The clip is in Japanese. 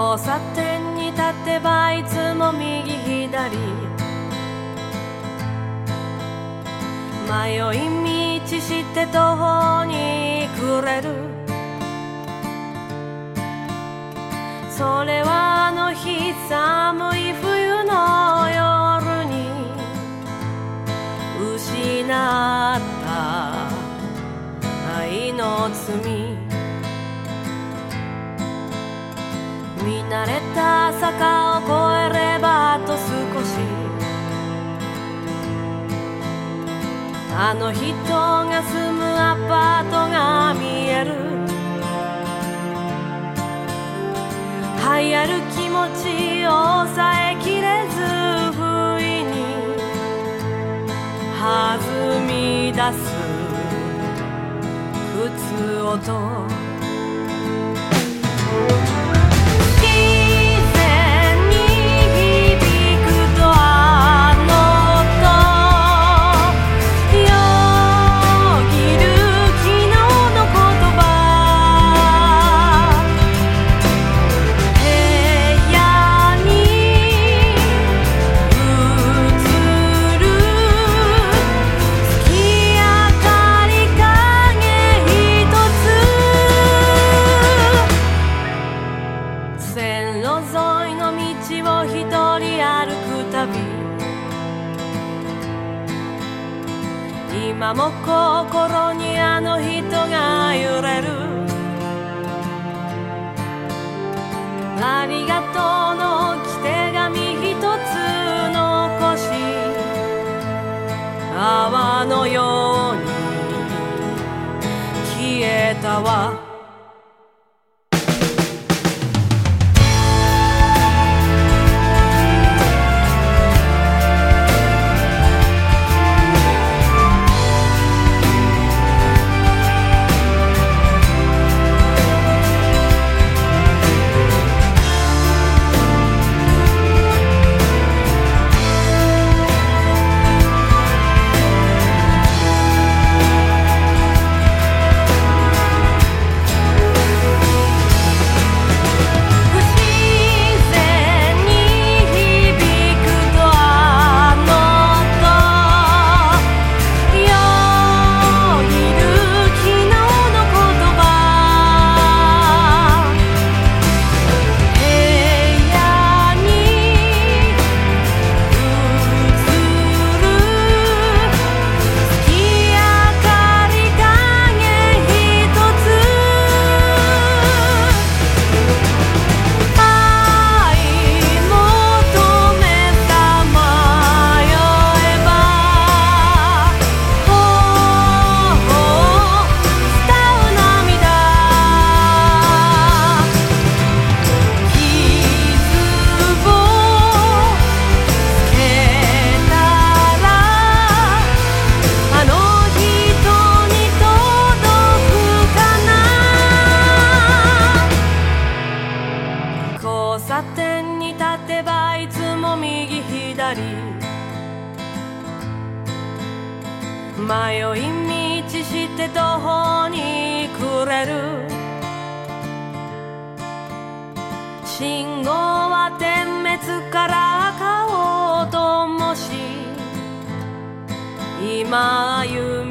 交差点に立てばいつも右左。迷い道して途方に暮れる。それはあの日寒い冬の夜に失った愛の罪。慣れた坂を越えればあと少し。あの人が住むアパートが見える。流行る気持ちを抑えきれず不意に。弾み出す靴音。沿いの道を一人歩くたび今も心にあの人が揺れる。ありがとうの置き手紙一つ残し泡のように消えたわ。交差点に立てばいつも右左。迷い道して途方に暮れる。信号は点滅から赤を灯し今歩み